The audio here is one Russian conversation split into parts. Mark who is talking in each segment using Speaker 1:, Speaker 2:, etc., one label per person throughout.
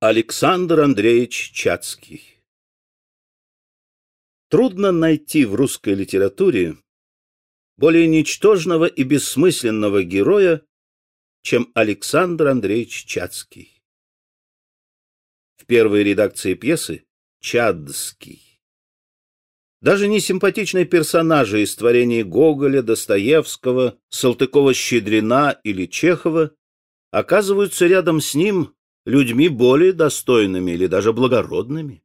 Speaker 1: Александр Андреевич Чацкий Трудно найти в русской литературе более ничтожного и бессмысленного героя, чем Александр Андреевич Чацкий. В первой редакции пьесы Чадский. Даже несимпатичные персонажи из творений Гоголя, Достоевского, Салтыкова-Щедрина или Чехова оказываются рядом с ним людьми более достойными или даже благородными.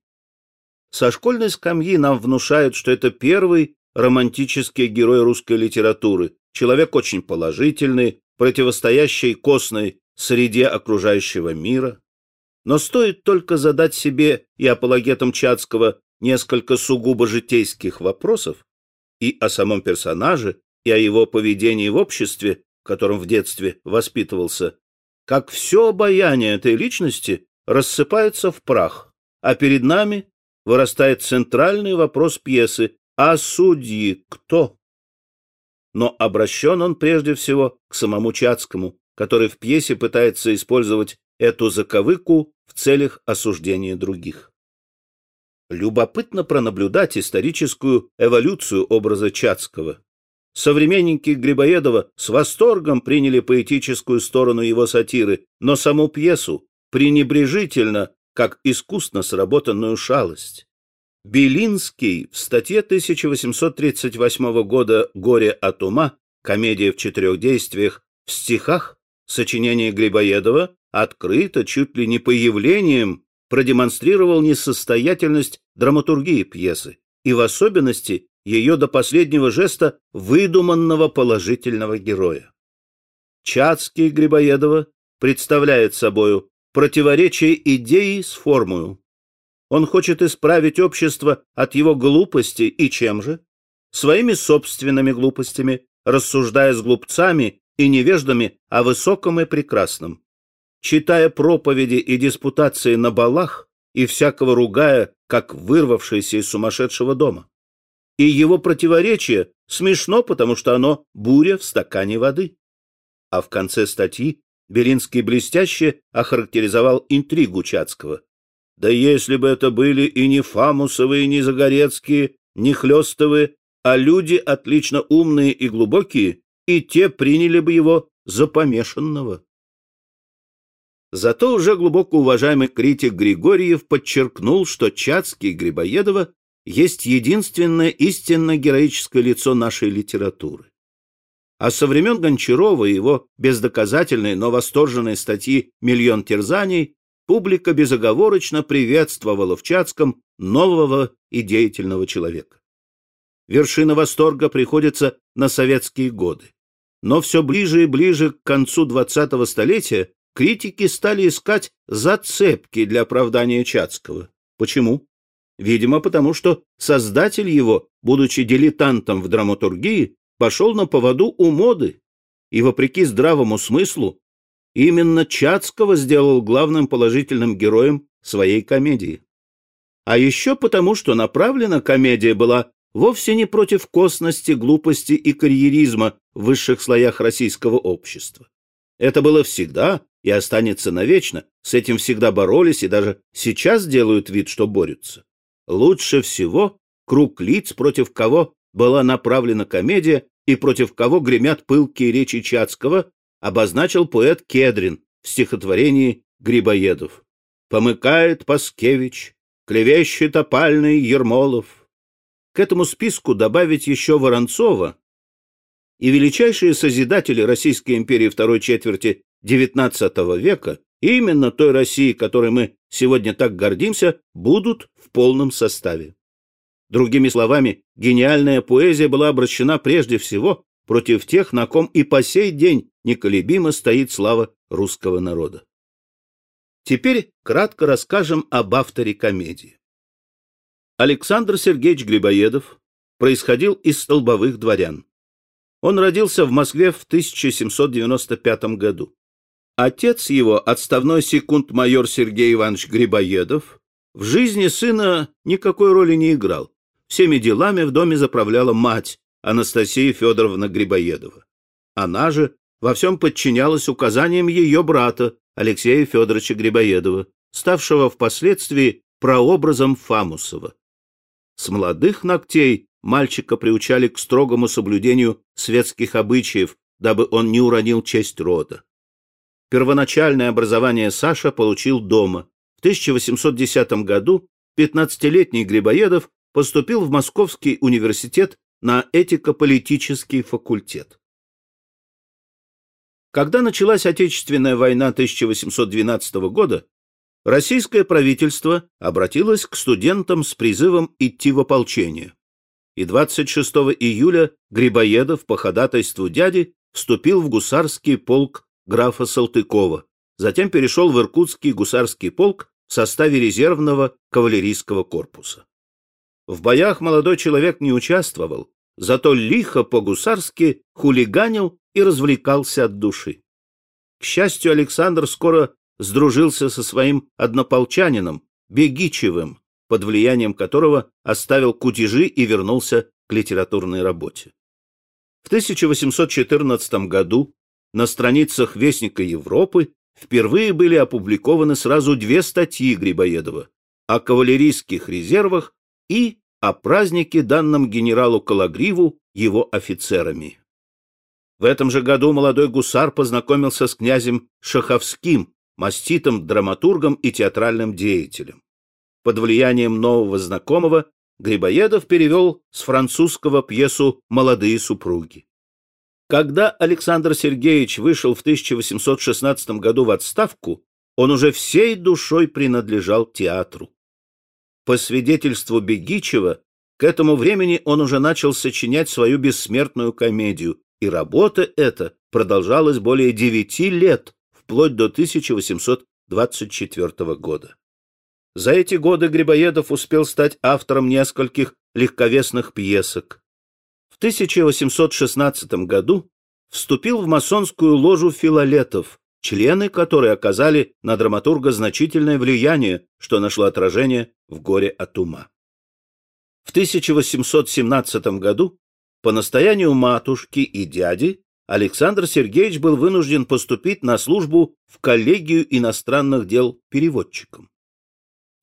Speaker 1: Со школьной скамьи нам внушают, что это первый романтический герой русской литературы, человек очень положительный, противостоящий костной среде окружающего мира. Но стоит только задать себе и апологетам Чацкого несколько сугубо житейских вопросов и о самом персонаже, и о его поведении в обществе, в котором в детстве воспитывался, как все обаяние этой личности рассыпается в прах, а перед нами вырастает центральный вопрос пьесы «А судьи кто?». Но обращен он прежде всего к самому Чацкому, который в пьесе пытается использовать эту заковыку в целях осуждения других. Любопытно пронаблюдать историческую эволюцию образа Чацкого. Современники Грибоедова с восторгом приняли поэтическую сторону его сатиры, но саму пьесу пренебрежительно, как искусно сработанную шалость. Белинский в статье 1838 года «Горе от ума. Комедия в четырех действиях» в стихах сочинения Грибоедова открыто, чуть ли не по явлениям, продемонстрировал несостоятельность драматургии пьесы и в особенности ее до последнего жеста выдуманного положительного героя. Чацкий Грибоедова представляет собою противоречие идеи с формою. Он хочет исправить общество от его глупости и чем же? Своими собственными глупостями, рассуждая с глупцами и невеждами о высоком и прекрасном. Читая проповеди и диспутации на балах и всякого ругая, как вырвавшийся из сумасшедшего дома и его противоречие смешно, потому что оно буря в стакане воды. А в конце статьи Белинский блестяще охарактеризовал интригу Чацкого. Да если бы это были и не Фамусовые, не Загорецкие, не Хлестовые, а люди отлично умные и глубокие, и те приняли бы его за помешанного. Зато уже глубоко уважаемый критик Григорьев подчеркнул, что Чацкий и Грибоедова есть единственное истинно героическое лицо нашей литературы. А со времен Гончарова и его бездоказательной, но восторженной статьи «Миллион терзаний» публика безоговорочно приветствовала в Чацком нового и деятельного человека. Вершина восторга приходится на советские годы. Но все ближе и ближе к концу 20-го столетия критики стали искать зацепки для оправдания Чацкого. Почему? Видимо, потому что создатель его, будучи дилетантом в драматургии, пошел на поводу у моды и, вопреки здравому смыслу, именно Чацкого сделал главным положительным героем своей комедии. А еще потому, что направлена комедия была вовсе не против косности, глупости и карьеризма в высших слоях российского общества. Это было всегда и останется навечно, с этим всегда боролись и даже сейчас делают вид, что борются. Лучше всего круг лиц, против кого была направлена комедия и против кого гремят пылкие речи Чацкого, обозначил поэт Кедрин в стихотворении Грибоедов. «Помыкает Паскевич, клевещет опальный Ермолов». К этому списку добавить еще Воронцова и величайшие созидатели Российской империи второй четверти XIX века именно той России, которой мы сегодня так гордимся, будут в полном составе. Другими словами, гениальная поэзия была обращена прежде всего против тех, на ком и по сей день неколебимо стоит слава русского народа. Теперь кратко расскажем об авторе комедии. Александр Сергеевич Грибоедов происходил из столбовых дворян. Он родился в Москве в 1795 году. Отец его, отставной секунд-майор Сергей Иванович Грибоедов, в жизни сына никакой роли не играл. Всеми делами в доме заправляла мать Анастасия Федоровна Грибоедова. Она же во всем подчинялась указаниям ее брата Алексея Федоровича Грибоедова, ставшего впоследствии прообразом Фамусова. С молодых ногтей мальчика приучали к строгому соблюдению светских обычаев, дабы он не уронил честь рода. Первоначальное образование Саша получил дома. В 1810 году 15-летний Грибоедов поступил в Московский университет на этико-политический факультет. Когда началась Отечественная война 1812 года, российское правительство обратилось к студентам с призывом идти в ополчение. И 26 июля Грибоедов по ходатайству дяди вступил в гусарский полк графа Салтыкова, затем перешел в Иркутский гусарский полк в составе резервного кавалерийского корпуса. В боях молодой человек не участвовал, зато лихо по-гусарски хулиганил и развлекался от души. К счастью, Александр скоро сдружился со своим однополчанином, Бегичевым, под влиянием которого оставил кутежи и вернулся к литературной работе. В 1814 году на страницах Вестника Европы впервые были опубликованы сразу две статьи Грибоедова о кавалерийских резервах и о празднике, данном генералу Калагриву его офицерами. В этом же году молодой гусар познакомился с князем Шаховским, маститым драматургом и театральным деятелем. Под влиянием нового знакомого Грибоедов перевел с французского пьесу «Молодые супруги». Когда Александр Сергеевич вышел в 1816 году в отставку, он уже всей душой принадлежал театру. По свидетельству Бегичева, к этому времени он уже начал сочинять свою бессмертную комедию, и работа эта продолжалась более девяти лет, вплоть до 1824 года. За эти годы Грибоедов успел стать автором нескольких легковесных пьесок. В 1816 году вступил в масонскую ложу филолетов, члены которой оказали на драматурга значительное влияние, что нашло отражение в горе от ума. В 1817 году по настоянию матушки и дяди Александр Сергеевич был вынужден поступить на службу в коллегию иностранных дел переводчиком.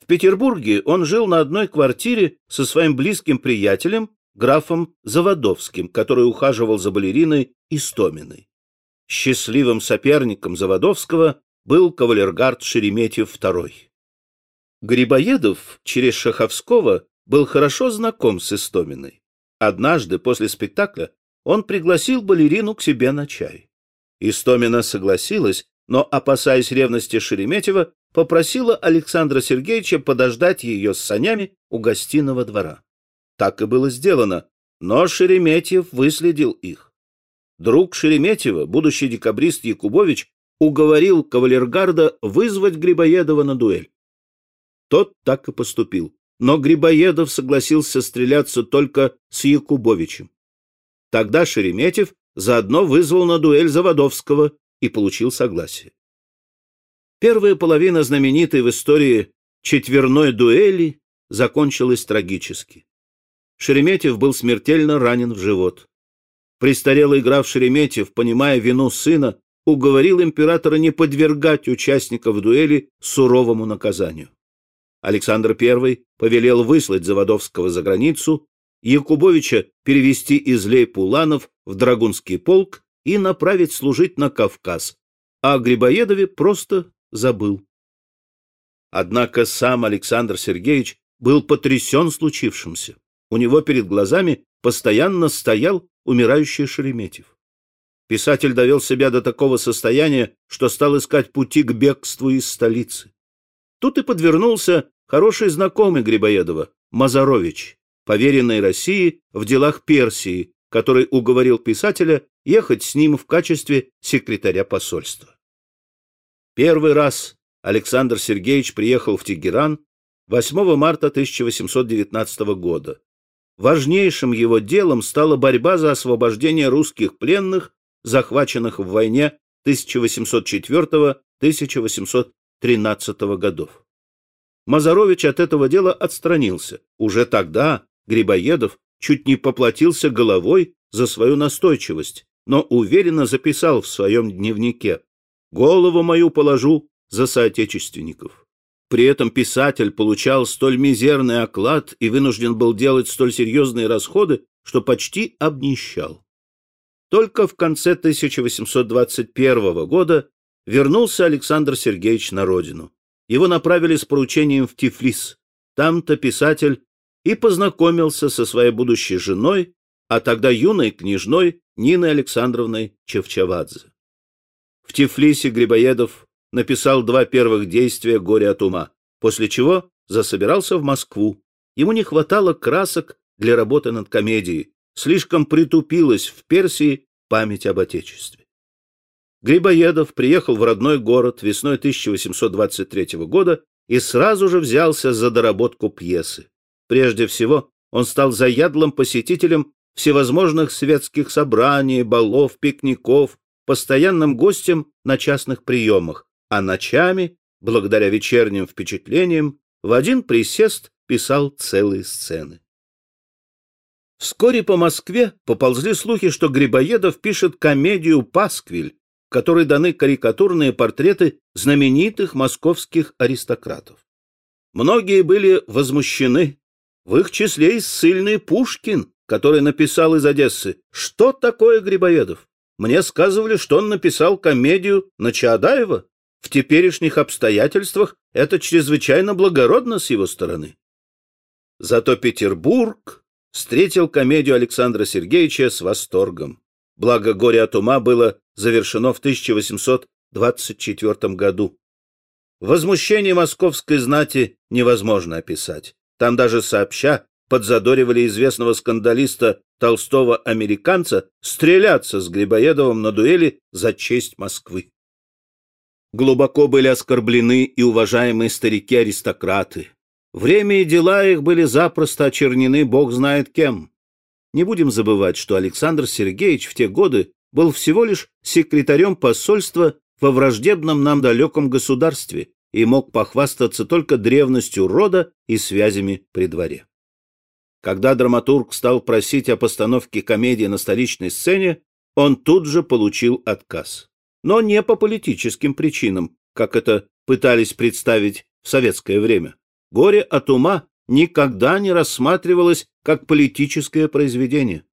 Speaker 1: В Петербурге он жил на одной квартире со своим близким приятелем, графом Заводовским, который ухаживал за балериной Истоминой. Счастливым соперником Заводовского был кавалергард Шереметьев II. Грибоедов через Шаховского был хорошо знаком с Истоминой. Однажды после спектакля он пригласил балерину к себе на чай. Истомина согласилась, но, опасаясь ревности Шереметьева, попросила Александра Сергеевича подождать ее с санями у гостиного двора. Так и было сделано, но Шереметьев выследил их. Друг Шереметьева, будущий декабрист Якубович, уговорил кавалергарда вызвать Грибоедова на дуэль. Тот так и поступил, но Грибоедов согласился стреляться только с Якубовичем. Тогда Шереметьев заодно вызвал на дуэль Заводовского и получил согласие. Первая половина знаменитой в истории четверной дуэли закончилась трагически. Шереметьев был смертельно ранен в живот. Престарелый граф Шереметьев, понимая вину сына, уговорил императора не подвергать участников дуэли суровому наказанию. Александр I повелел выслать Заводовского за границу, Якубовича перевести из Лейпуланов в Драгунский полк и направить служить на Кавказ, а о Грибоедове просто забыл. Однако сам Александр Сергеевич был потрясен случившимся. У него перед глазами постоянно стоял умирающий Шереметьев. Писатель довел себя до такого состояния, что стал искать пути к бегству из столицы. Тут и подвернулся хороший знакомый Грибоедова, Мазарович, поверенный России в делах Персии, который уговорил писателя ехать с ним в качестве секретаря посольства. Первый раз Александр Сергеевич приехал в Тегеран 8 марта 1819 года. Важнейшим его делом стала борьба за освобождение русских пленных, захваченных в войне 1804-1813 годов. Мазарович от этого дела отстранился. Уже тогда Грибоедов чуть не поплатился головой за свою настойчивость, но уверенно записал в своем дневнике «Голову мою положу за соотечественников». При этом писатель получал столь мизерный оклад и вынужден был делать столь серьезные расходы, что почти обнищал. Только в конце 1821 года вернулся Александр Сергеевич на родину. Его направили с поручением в Тифлис. Там-то писатель и познакомился со своей будущей женой, а тогда юной княжной Ниной Александровной Чевчавадзе. В Тифлисе Грибоедов написал два первых действия «Горе от ума», после чего засобирался в Москву. Ему не хватало красок для работы над комедией, слишком притупилась в Персии память об Отечестве. Грибоедов приехал в родной город весной 1823 года и сразу же взялся за доработку пьесы. Прежде всего, он стал заядлым посетителем всевозможных светских собраний, балов, пикников, постоянным гостем на частных приемах, а ночами, благодаря вечерним впечатлениям, в один присест писал целые сцены. Вскоре по Москве поползли слухи, что Грибоедов пишет комедию «Пасквиль», в которой даны карикатурные портреты знаменитых московских аристократов. Многие были возмущены, в их числе и ссыльный Пушкин, который написал из Одессы «Что такое Грибоедов?» Мне сказывали, что он написал комедию на Чаадаева. В теперешних обстоятельствах это чрезвычайно благородно с его стороны. Зато Петербург встретил комедию Александра Сергеевича с восторгом. Благо «Горе от ума» было завершено в 1824 году. Возмущение московской знати невозможно описать. Там даже сообща подзадоривали известного скандалиста Толстого американца стреляться с Грибоедовым на дуэли за честь Москвы. Глубоко были оскорблены и уважаемые старики-аристократы. Время и дела их были запросто очернены бог знает кем. Не будем забывать, что Александр Сергеевич в те годы был всего лишь секретарем посольства во враждебном нам далеком государстве и мог похвастаться только древностью рода и связями при дворе. Когда драматург стал просить о постановке комедии на столичной сцене, он тут же получил отказ. Но не по политическим причинам, как это пытались представить в советское время. «Горе от ума» никогда не рассматривалось как политическое произведение.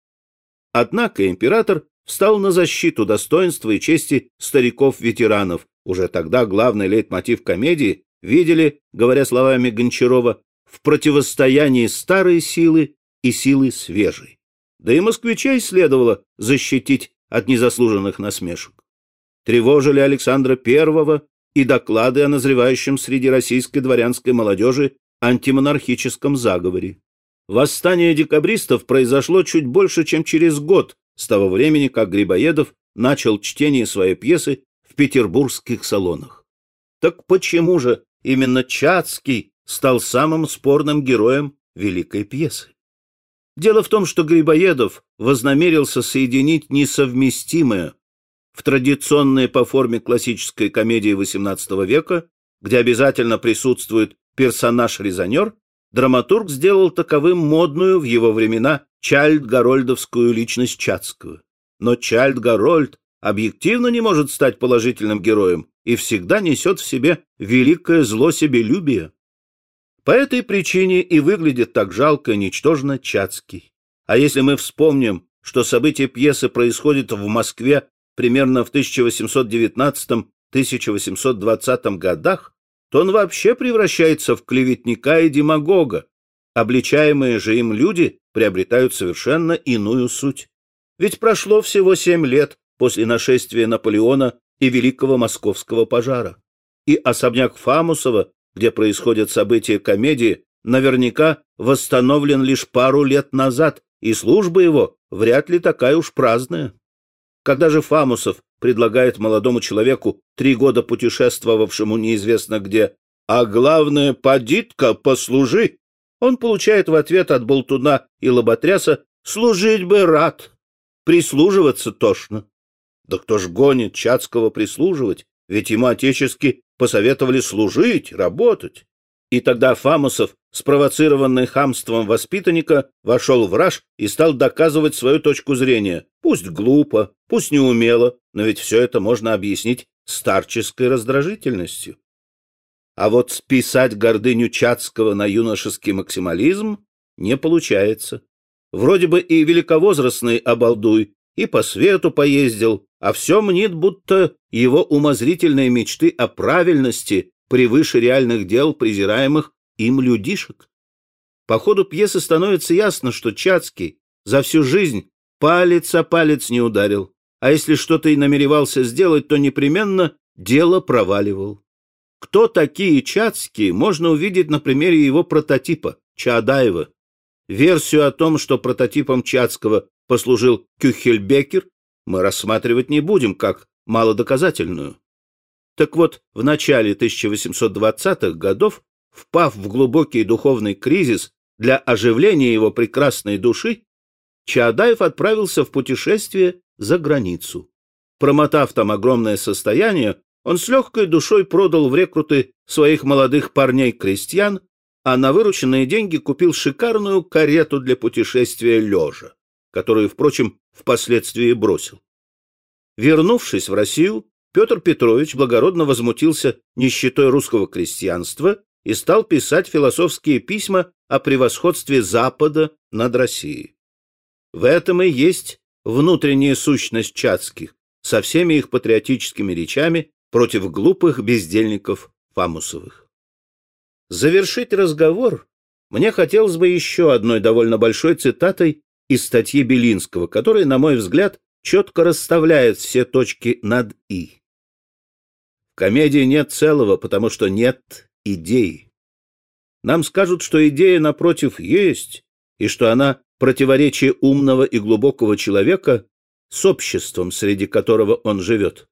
Speaker 1: Однако император встал на защиту достоинства и чести стариков-ветеранов. Уже тогда главный лейтмотив комедии видели, говоря словами Гончарова, в противостоянии старой силы и силы свежей. Да и москвичей следовало защитить от незаслуженных насмешек. Тревожили Александра I и доклады о назревающем среди российской дворянской молодежи антимонархическом заговоре. Восстание декабристов произошло чуть больше, чем через год с того времени, как Грибоедов начал чтение своей пьесы в петербургских салонах. Так почему же именно Чацкий стал самым спорным героем великой пьесы. Дело в том, что Грибоедов вознамерился соединить несовместимое в традиционной по форме классической комедии XVIII века, где обязательно присутствует персонаж-резонер, драматург сделал таковым модную в его времена Чальд-Гарольдовскую личность Чацкого. Но Чальд-Гарольд объективно не может стать положительным героем и всегда несет в себе великое зло себелюбия. По этой причине и выглядит так жалко и ничтожно Чацкий. А если мы вспомним, что события пьесы происходят в Москве примерно в 1819-1820 годах, то он вообще превращается в клеветника и демагога. Обличаемые же им люди приобретают совершенно иную суть. Ведь прошло всего семь лет после нашествия Наполеона и Великого Московского пожара. И особняк Фамусова где происходят события комедии, наверняка восстановлен лишь пару лет назад, и служба его вряд ли такая уж праздная. Когда же Фамусов предлагает молодому человеку, три года путешествовавшему неизвестно где, а главное, подитка, послужи, он получает в ответ от болтуна и лоботряса «служить бы рад, прислуживаться тошно». Да кто ж гонит Чацкого прислуживать, ведь ему отечески посоветовали служить, работать. И тогда Фамусов, спровоцированный хамством воспитанника, вошел в раж и стал доказывать свою точку зрения. Пусть глупо, пусть неумело, но ведь все это можно объяснить старческой раздражительностью. А вот списать гордыню Чацкого на юношеский максимализм не получается. Вроде бы и великовозрастный обалдуй, и по свету поездил, а все мнит, будто его умозрительные мечты о правильности превыше реальных дел презираемых им людишек. По ходу пьесы становится ясно, что Чацкий за всю жизнь палец о палец не ударил, а если что-то и намеревался сделать, то непременно дело проваливал. Кто такие Чацкие, можно увидеть на примере его прототипа, Чаадаева. Версию о том, что прототипом Чацкого послужил Кюхельбекер, мы рассматривать не будем как малодоказательную. Так вот, в начале 1820-х годов, впав в глубокий духовный кризис для оживления его прекрасной души, Чаадаев отправился в путешествие за границу. Промотав там огромное состояние, он с легкой душой продал в рекруты своих молодых парней-крестьян, а на вырученные деньги купил шикарную карету для путешествия лежа, которую, впрочем, впоследствии бросил. Вернувшись в Россию, Петр Петрович благородно возмутился нищетой русского крестьянства и стал писать философские письма о превосходстве Запада над Россией. В этом и есть внутренняя сущность Чацких со всеми их патриотическими речами против глупых бездельников Фамусовых. Завершить разговор мне хотелось бы еще одной довольно большой цитатой из статьи Белинского, которая, на мой взгляд, четко расставляет все точки над «и». В комедии нет целого, потому что нет идеи. Нам скажут, что идея, напротив, есть, и что она противоречие умного и глубокого человека с обществом, среди которого он живет.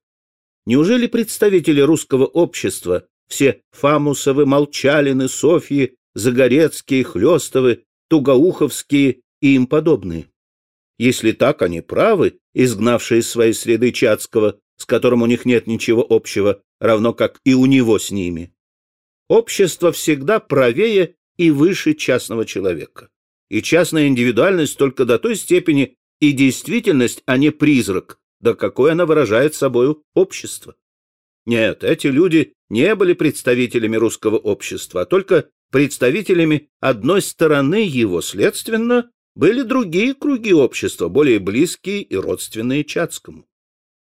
Speaker 1: Неужели представители русского общества, все Фамусовы, Молчалины, Софьи, Загорецкие, Хлестовы, Тугоуховские и им подобные? Если так, они правы, изгнавшие из своей среды Чацкого, с которым у них нет ничего общего, равно как и у него с ними. Общество всегда правее и выше частного человека. И частная индивидуальность только до той степени и действительность, а не призрак, до какой она выражает собою общество. Нет, эти люди не были представителями русского общества, а только представителями одной стороны его, следственно, были другие круги общества, более близкие и родственные Чацкому.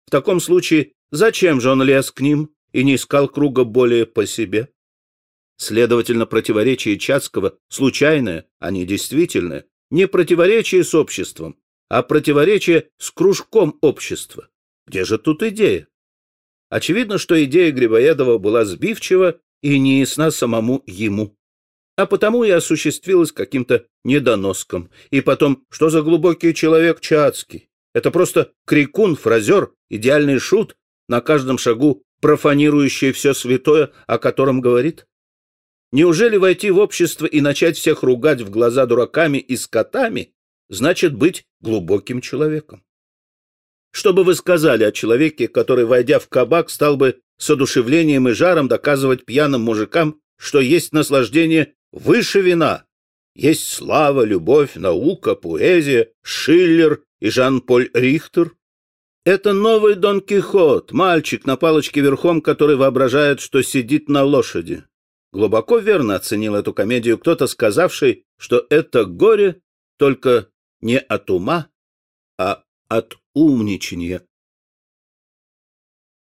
Speaker 1: В таком случае, зачем же он лез к ним и не искал круга более по себе? Следовательно, противоречие Чацкого случайное, а не действительное, не противоречие с обществом, а противоречие с кружком общества. Где же тут идея? Очевидно, что идея Грибоедова была сбивчива и не ясна самому ему. А потому и осуществилась каким-то недоноском. И потом, что за глубокий человек Чацкий? Это просто крикун, фразер, идеальный шут, на каждом шагу профанирующий все святое, о котором говорит. Неужели войти в общество и начать всех ругать в глаза дураками и скотами значит быть глубоким человеком. Что бы вы сказали о человеке, который, войдя в кабак, стал бы с одушевлением и жаром доказывать пьяным мужикам, что есть наслаждение выше вина, есть слава, любовь, наука, поэзия, Шиллер и Жан-Поль Рихтер? Это новый Дон Кихот, мальчик на палочке верхом, который воображает, что сидит на лошади. Глубоко верно оценил эту комедию кто-то, сказавший, что это горе только не от ума, а от умничания